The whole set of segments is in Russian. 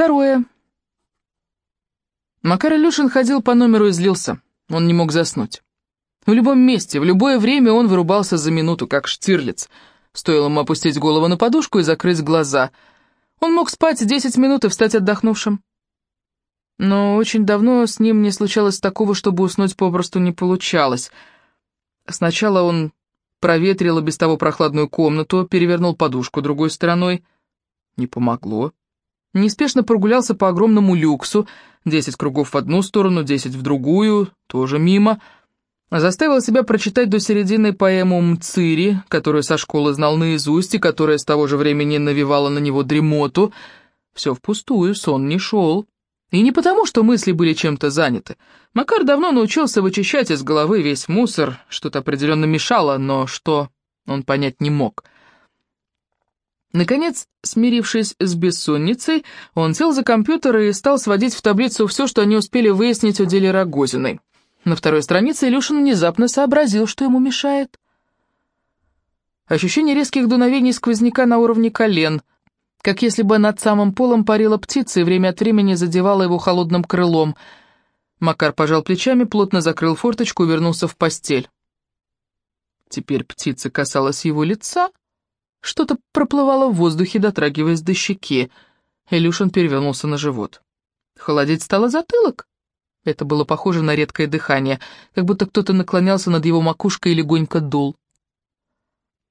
Второе. Макар Илюшин ходил по номеру и злился. Он не мог заснуть. В любом месте, в любое время он вырубался за минуту, как штирлиц. Стоило ему опустить голову на подушку и закрыть глаза. Он мог спать 10 минут и встать отдохнувшим. Но очень давно с ним не случалось такого, чтобы уснуть попросту не получалось. Сначала он проветрил и без того прохладную комнату, перевернул подушку другой стороной. Не помогло. Неспешно прогулялся по огромному люксу, десять кругов в одну сторону, десять в другую, тоже мимо. Заставил себя прочитать до середины поэму «Мцири», которую со школы знал наизусть и которая с того же времени навевала на него дремоту. Все впустую, сон не шел. И не потому, что мысли были чем-то заняты. Макар давно научился вычищать из головы весь мусор, что-то определенно мешало, но что он понять не мог. Наконец, смирившись с бессонницей, он сел за компьютер и стал сводить в таблицу все, что они успели выяснить о деле Рогозиной. На второй странице Илюшин внезапно сообразил, что ему мешает. Ощущение резких дуновений сквозняка на уровне колен, как если бы над самым полом парила птица и время от времени задевала его холодным крылом. Макар пожал плечами, плотно закрыл форточку и вернулся в постель. Теперь птица касалась его лица, что-то проплывало в воздухе, дотрагиваясь до щеки. Илюшин перевернулся на живот. Холодеть стало затылок. Это было похоже на редкое дыхание, как будто кто-то наклонялся над его макушкой и легонько дул.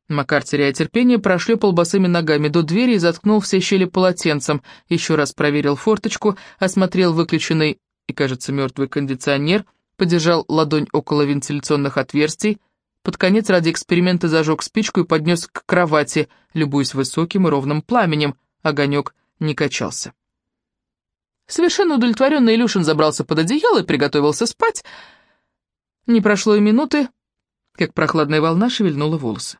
Макар, теряя терпение, прошлепал босыми ногами до двери и заткнул все щели полотенцем, еще раз проверил форточку, осмотрел выключенный и, кажется, мертвый кондиционер, подержал ладонь около вентиляционных отверстий, под конец ради эксперимента зажег спичку и поднес к кровати, любуясь высоким и ровным пламенем, огонек не качался. Совершенно удовлетворенный Илюшин забрался под одеяло и приготовился спать. Не прошло и минуты, как прохладная волна шевельнула волосы.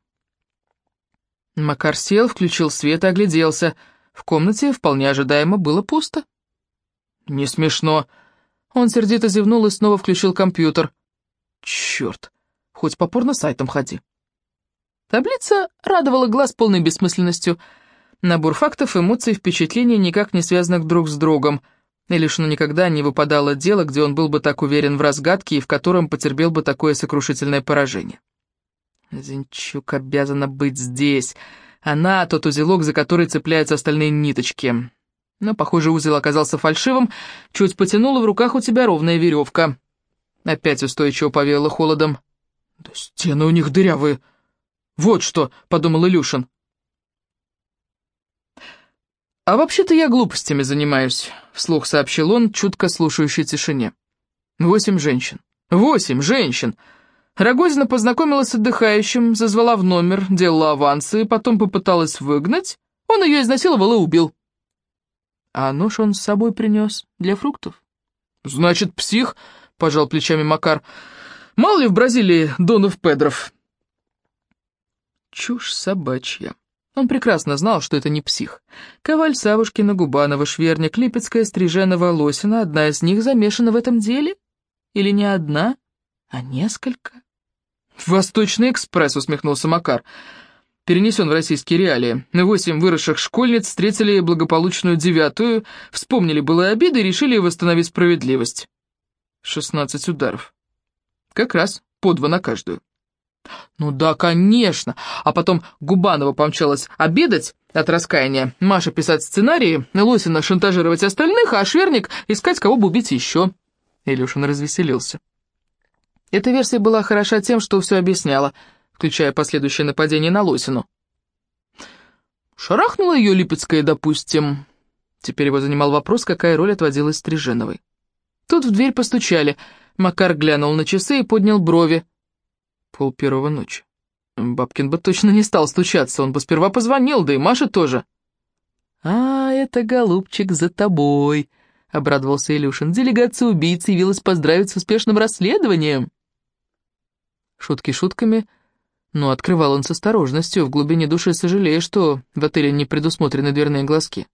Макар сел, включил свет и огляделся. В комнате вполне ожидаемо было пусто. «Не смешно». Он сердито зевнул и снова включил компьютер. «Черт, хоть по порно-сайтам ходи». Таблица радовала глаз полной бессмысленностью. Набор фактов, эмоций, впечатлений, никак не связанных друг с другом. И лишь ну никогда не выпадало дело, где он был бы так уверен в разгадке и в котором потерпел бы такое сокрушительное поражение. Зинчук обязана быть здесь. Она тот узелок, за который цепляются остальные ниточки. Но, похоже, узел оказался фальшивым. Чуть потянула в руках у тебя ровная веревка. Опять устойчиво повеяло холодом. «Да стены у них дырявые. Вот что!» — подумал Илюшин. «А вообще-то я глупостями занимаюсь», — вслух сообщил он, чутко слушающей тишине. «Восемь женщин. Восемь женщин!» Рогозина познакомилась с отдыхающим, зазвала в номер, делала авансы, потом попыталась выгнать. Он ее изнасиловал и убил. А нож он с собой принес для фруктов. «Значит, псих», — пожал плечами Макар. «Мало ли в Бразилии Донов Педров». Чушь собачья. Он прекрасно знал, что это не псих. Коваль, Савушкина, Губанова, Шверник, Липецкая, Стриженова, Лосина, одна из них замешана в этом деле? Или не одна, а несколько? «Восточный экспресс», — усмехнулся Макар. Перенесен в российские реалии. Восемь выросших школьниц встретили благополучную девятую, вспомнили былые обиды и решили восстановить справедливость. Шестнадцать ударов. Как раз по два на каждую. Ну да, конечно. А потом Губанова помчалась обедать от раскаяния, Маша писать сценарии, Лосина шантажировать остальных, а Шверник искать, кого бы убить еще. Илюшин развеселился. Эта версия была хороша тем, что все объясняла, включая последующее нападение на Лосину. Шарахнула ее Липецкая, допустим. Теперь его занимал вопрос, какая роль отводилась Стриженовой. Тут в дверь постучали. Макар глянул на часы и поднял брови. Пол первого ночи. Бабкин бы точно не стал стучаться, он бы сперва позвонил, да и Маша тоже. «А, это, голубчик, за тобой», — обрадовался Илюшин. «Делегация убийц явилась поздравить с успешным расследованием». Шутки шутками, но открывал он с осторожностью, в глубине души сожалея, что в отеле не предусмотрены дверные глазки.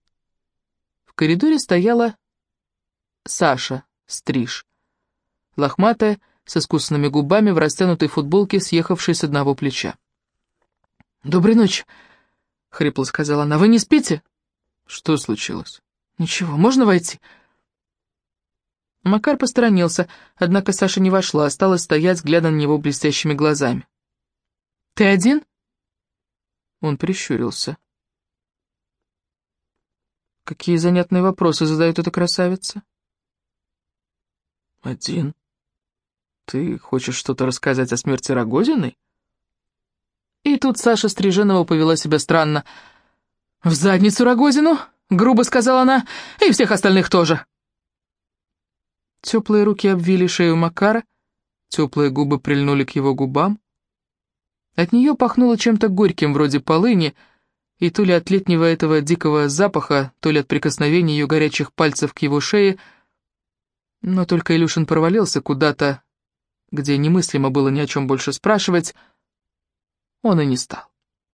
В коридоре стояла Саша Стриж, лохматая, с искусственными губами, в растянутой футболке, съехавшей с одного плеча. «Доброй ночи», — хрипло сказала она. «Вы не спите?» «Что случилось?» «Ничего, можно войти?» Макар посторонился, однако Саша не вошла, осталась стоять, глядя на него блестящими глазами. «Ты один?» Он прищурился. «Какие занятные вопросы задает эта красавица?» «Один? Ты хочешь что-то рассказать о смерти Рогозиной?» И тут Саша Стриженова повела себя странно. «В задницу Рогозину?» — грубо сказала она. «И всех остальных тоже!» Теплые руки обвили шею Макара, теплые губы прильнули к его губам. От нее пахнуло чем-то горьким, вроде полыни, и то ли от летнего этого дикого запаха, то ли от прикосновения ее горячих пальцев к его шее, но только Илюшин провалился куда-то, где немыслимо было ни о чем больше спрашивать, он и не стал.